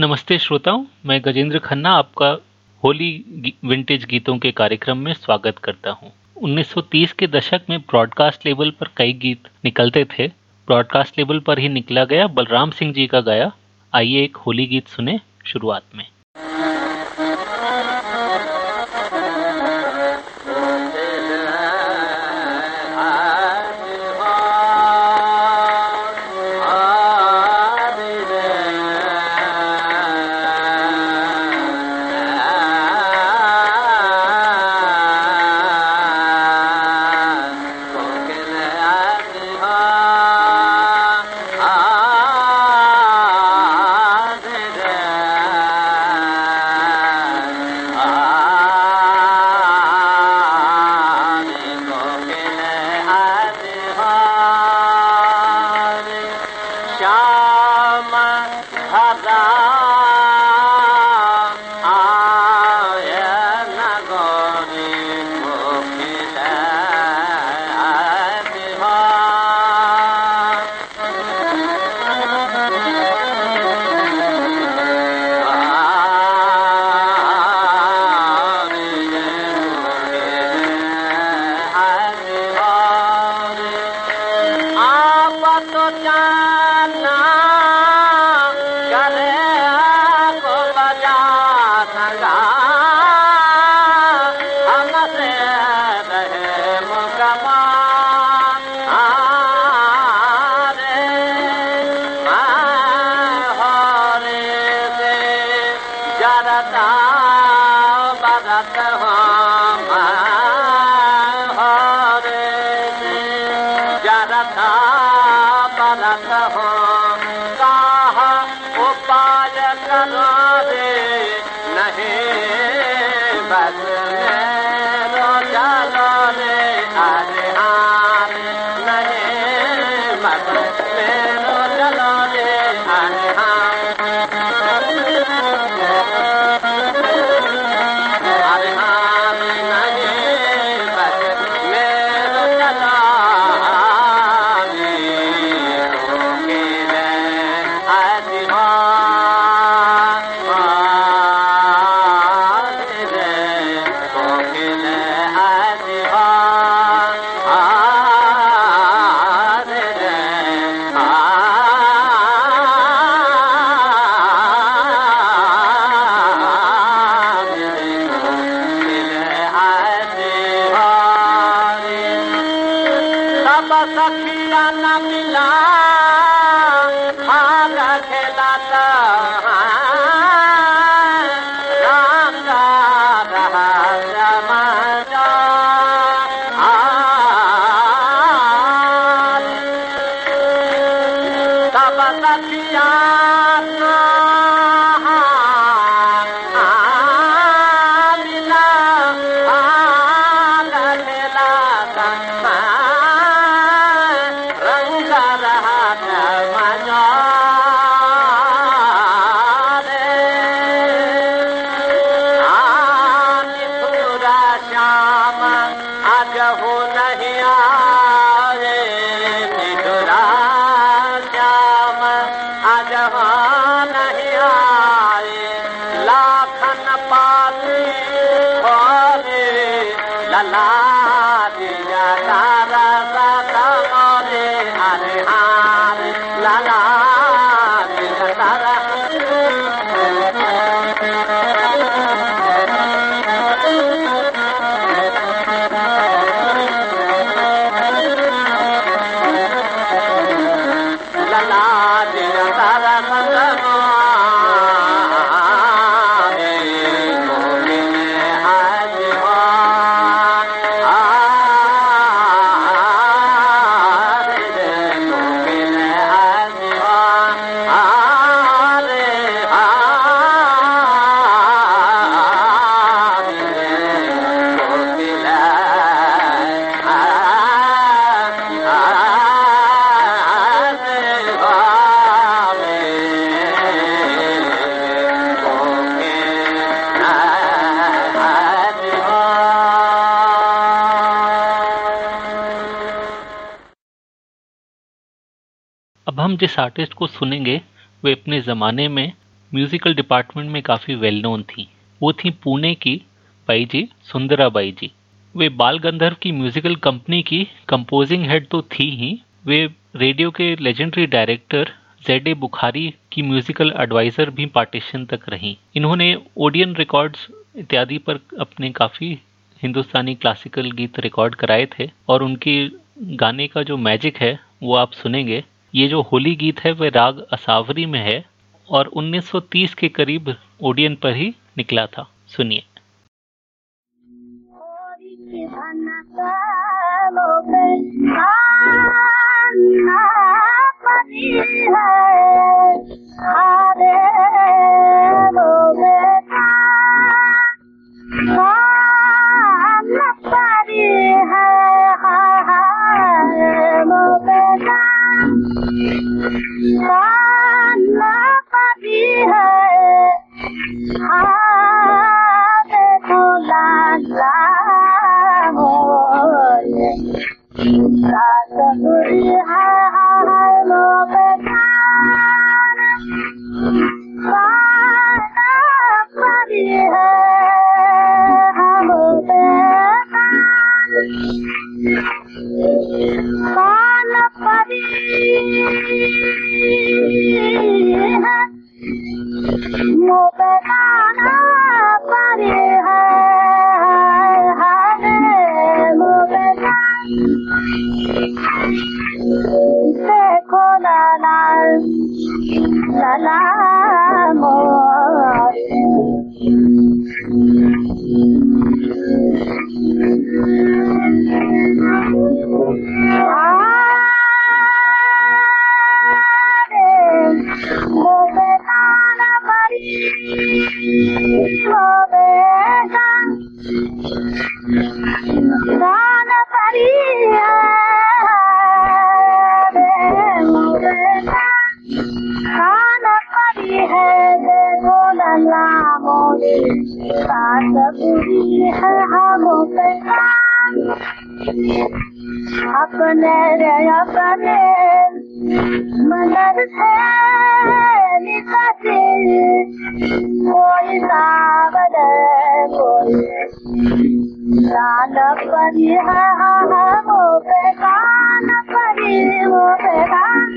नमस्ते श्रोताओं, मैं गजेंद्र खन्ना आपका होली विंटेज गीतों के कार्यक्रम में स्वागत करता हूँ। 1930 के दशक में ब्रॉडकास्ट लेवल पर कई गीत निकलते थे। ब्रॉडकास्ट लेवल पर ही निकला गया बलराम सिंह जी का गाया। आइए एक होली गीत सुने शुरुआत में। Amen. जिस आर्टिस्ट को सुनेंगे, वे अपने ज़माने में म्यूजिकल डिपार्टमेंट में काफ़ी वेल नोन थी। वो थी पुणे की बाई जी, सुंदरा बाई जी। वे बाल गंधर्व की म्यूजिकल कंपनी की कंपोजिंग हेड तो थी ही। वे रेडियो के legendary director Z A Bukhari की म्यूजिकल एडवाइजर भी पार्टीशन तक रहीं। इन्होंने ओडियन रिकॉर्ड्स इत्यादि पर अपने काफ़ी हिंदुस्तानी क्लासिकल गीत रिकॉर्ड कराए थे और उनकी गाने का जो मैजिक है, वो आप सुनेंगे। ये जो होली गीत है वह राग असावरी में है और 1930 के करीब ओडियन पर ही निकला था। सुनिए। la la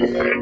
Okay.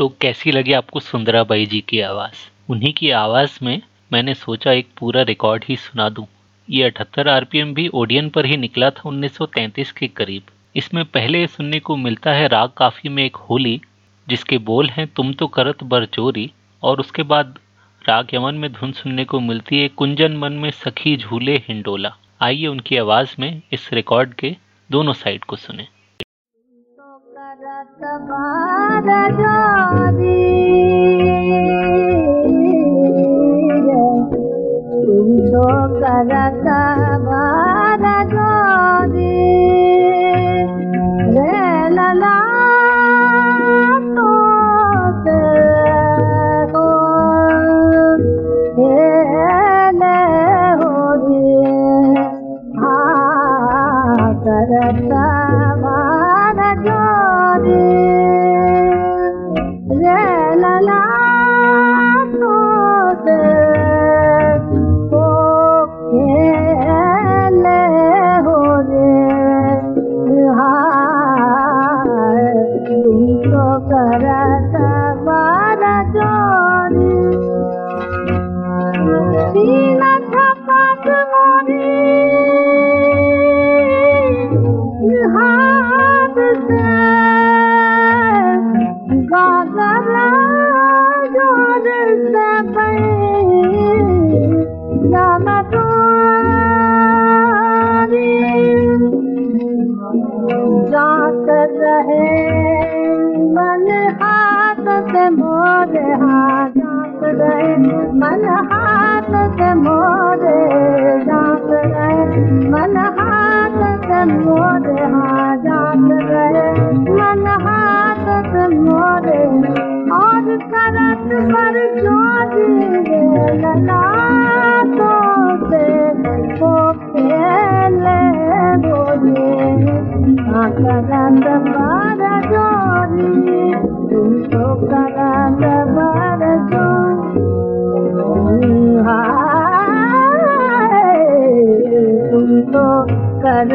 तो कैसी लगी आपको सुंदराबाई जी की आवाज़? उन्हीं की आवाज़ में मैंने सोचा एक पूरा रिकॉर्ड ही सुना दूँ। ये अठहत्तर आरपीएम भी ओडियन पर ही निकला था 1933 के करीब। इसमें पहले सुनने को मिलता है राग काफ़ी में एक होली, जिसके बोल हैं, तुम तो करत बर चोरी और उसके बाद राग यमन में धुन सुनने को मिलती है, कुंजन मन में सखी झूले हिंडोला आइए उनकी आवाज़ में इस रिकॉर्ड के दोनों साइड को सुने। करता नंद महारजो नंद मारजो नुमो कल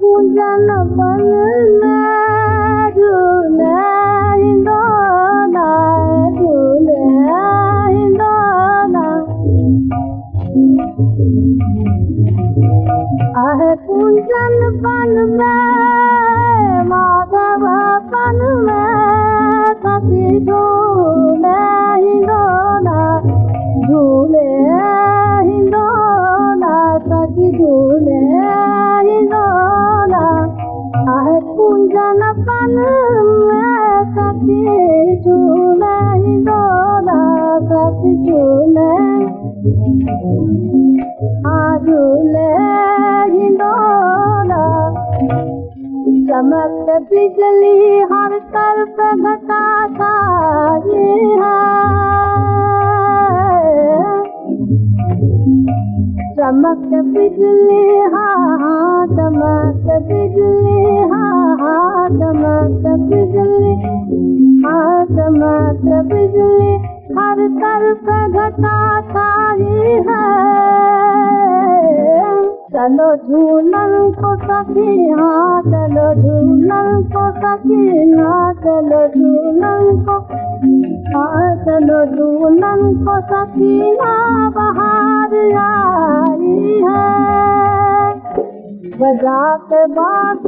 कुझनपा कूनपन में झूला झूले I'm gonna la, la. Bob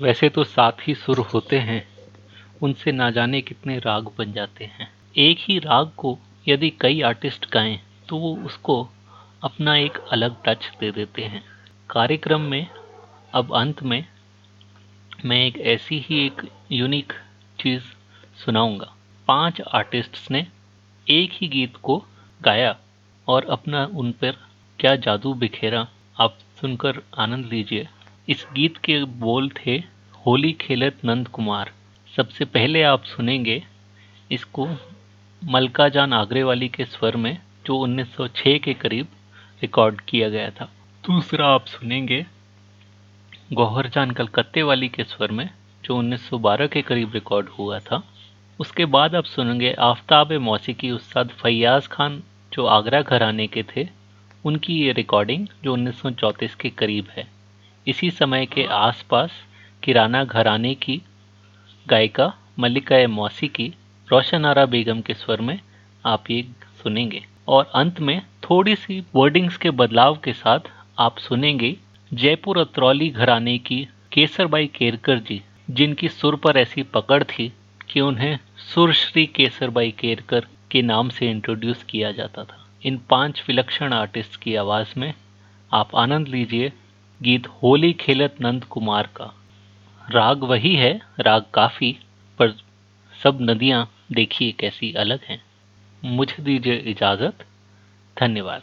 वैसे तो साथ ही सुर होते हैं। उनसे ना जाने कितने राग बन जाते हैं। एक ही राग को यदि कई आर्टिस्ट गाएँ तो वो उसको अपना एक अलग टच दे देते हैं। कार्यक्रम में, अब अंत में, मैं एक ऐसी ही एक यूनिक चीज़ सुनाऊँगा। पाँच आर्टिस्ट्स ने एक ही गीत को गाया और अपना उन पर क्या जादू बिखेरा, आप सुनकर आनंद लीजिए। इस गीत के बोल थे होली खेलत नंद कुमार। सबसे पहले आप सुनेंगे इसको मलका जान आगरे वाली के स्वर में, जो 1906 के करीब रिकॉर्ड किया गया था। दूसरा आप सुनेंगे गौहर जान कलकत्ते वाली के स्वर में, जो 1912 के करीब रिकॉर्ड हुआ था। उसके बाद आप सुनेंगे आफ्ताब मौसीकी उस्ताद फैयाज खान, जो आगरा घराने के थे। उनकी ये रिकॉर्डिंग जो 1934 के करीब है। इसी समय के आसपास किराना घराने की, गायिका मल्लिका मौसीकी रोशन आरा बेगम के स्वर में आप ये सुनेंगे। और अंत में थोड़ी सी वर्डिंग्स के बदलाव के साथ आप सुनेंगे जयपुर अतरौली घराने की केसरबाई केरकर जी, जिनकी सुर पर ऐसी पकड़ थी कि उन्हें सुरश्री केसरबाई केरकर के नाम से इंट्रोड्यूस किया जाता था। इन पाँच विलक्षण आर्टिस्ट की आवाज़ में आप आनंद लीजिए गीत होली खेलत नंद कुमार का। राग वही है, राग काफ़ी, पर सब नदियाँ देखिए कैसी अलग हैं। मुझे दीजिए इजाज़त, धन्यवाद।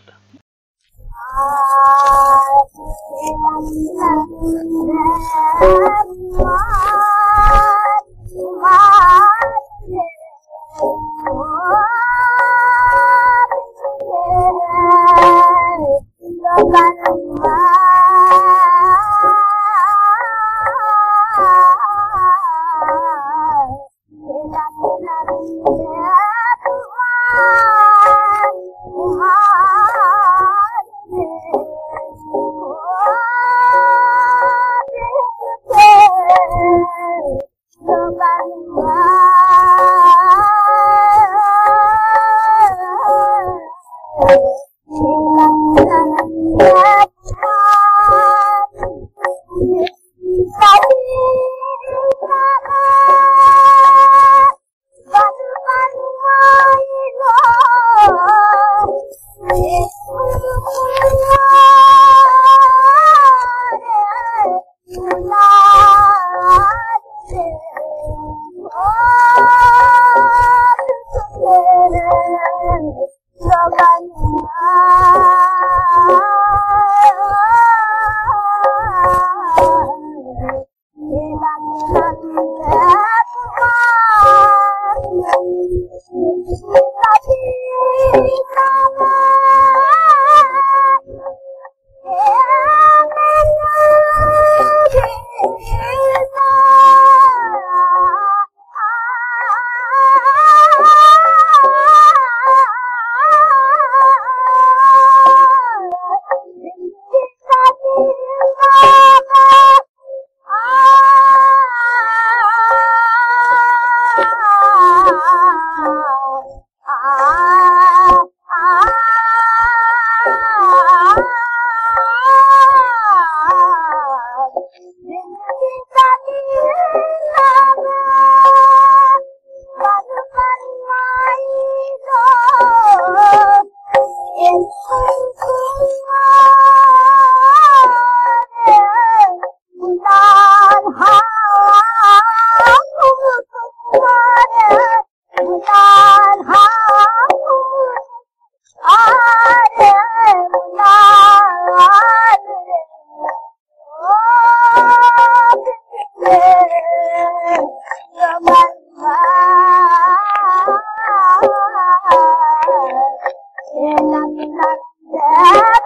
Yeah, la, la.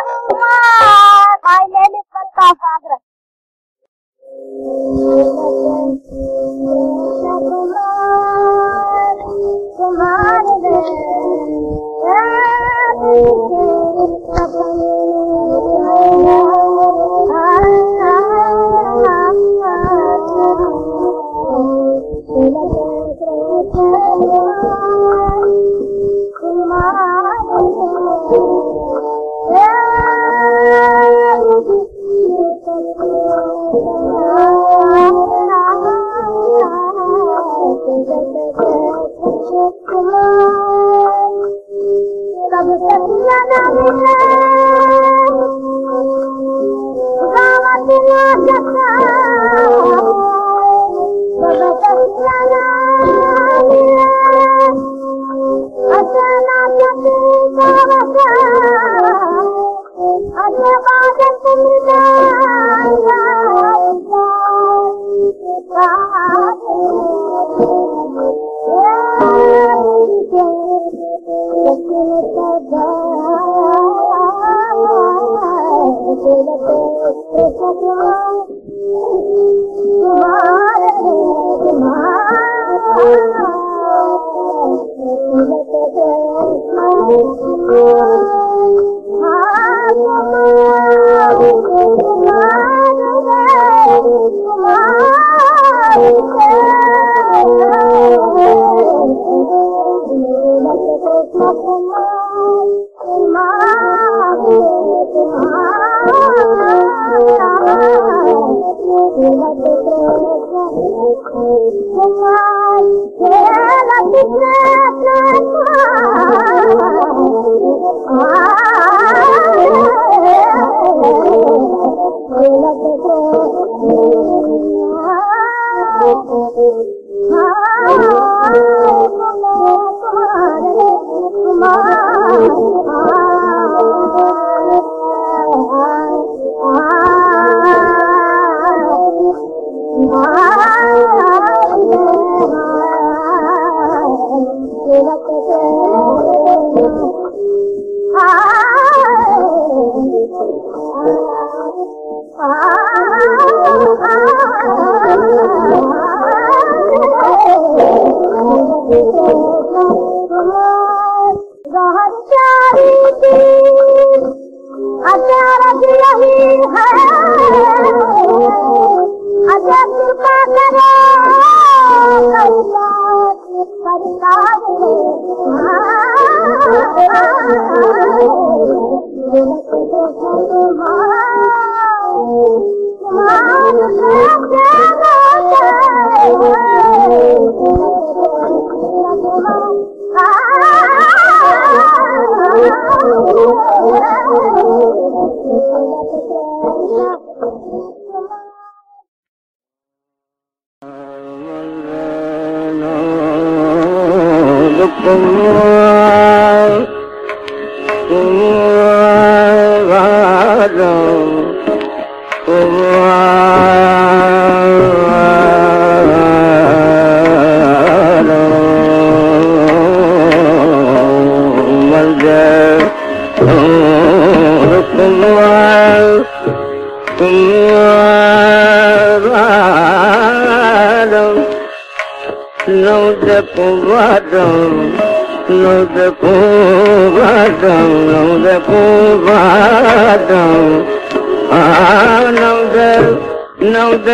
Oh,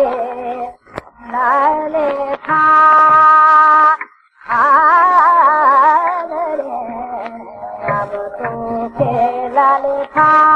के लाले था। हा रे अब तो के लाले था।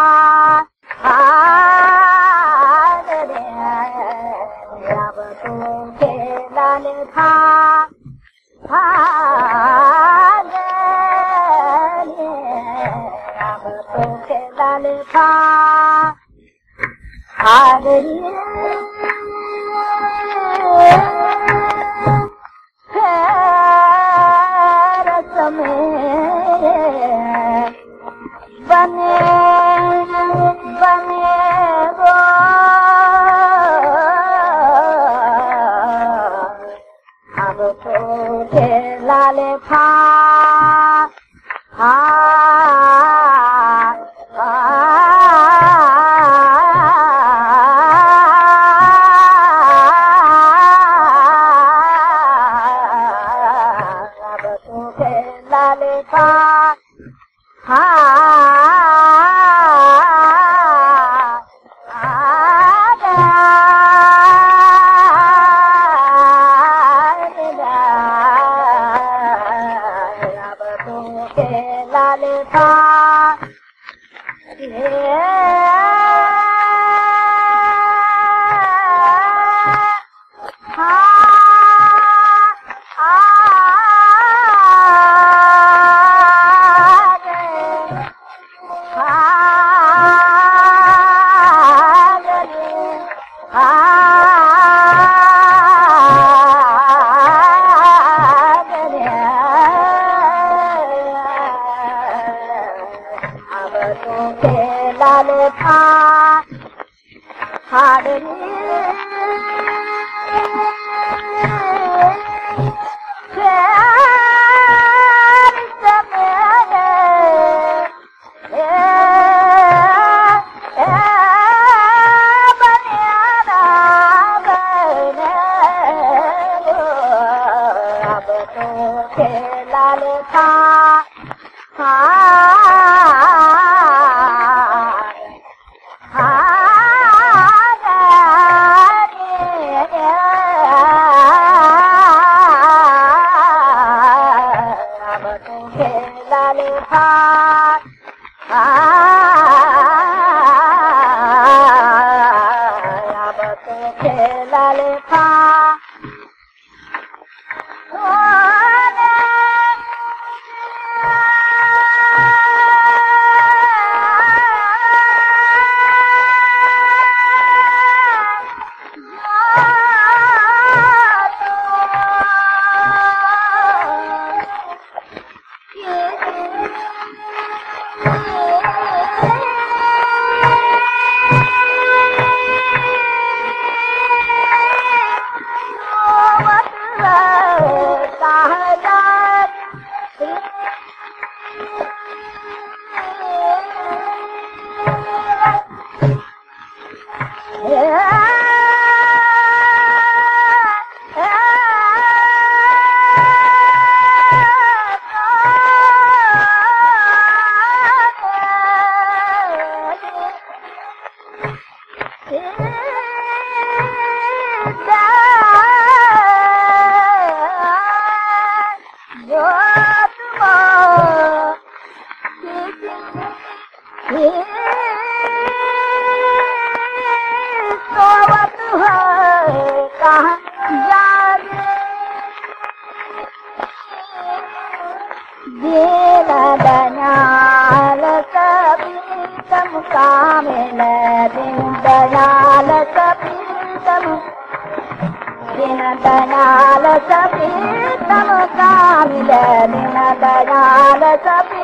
डाल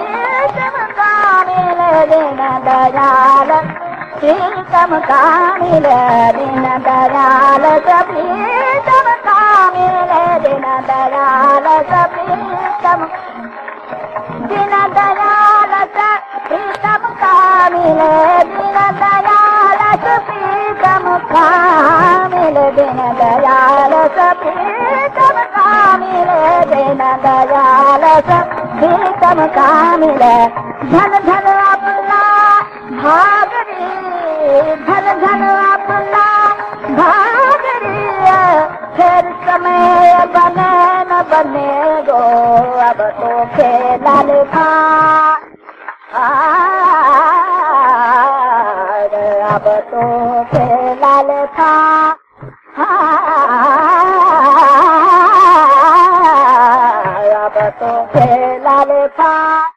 कबीतम कामिल दिन दयाल प्रीतम कामिल दिन दयाल कबीतम कामिल दिन दयाल कबीतम दिन दयाल प्रीतम कामिल दिन दयाल प्रीतम कामिल दिन दयाल प्रीतम कामिल दिन दयाल प्रीतम कामिल, धन धन अपना भागरी, धन धन अपना भागरी, फिर समय बने न बने गो, अब तो खेल था अब तो खेल था अब तो खेल Lollipop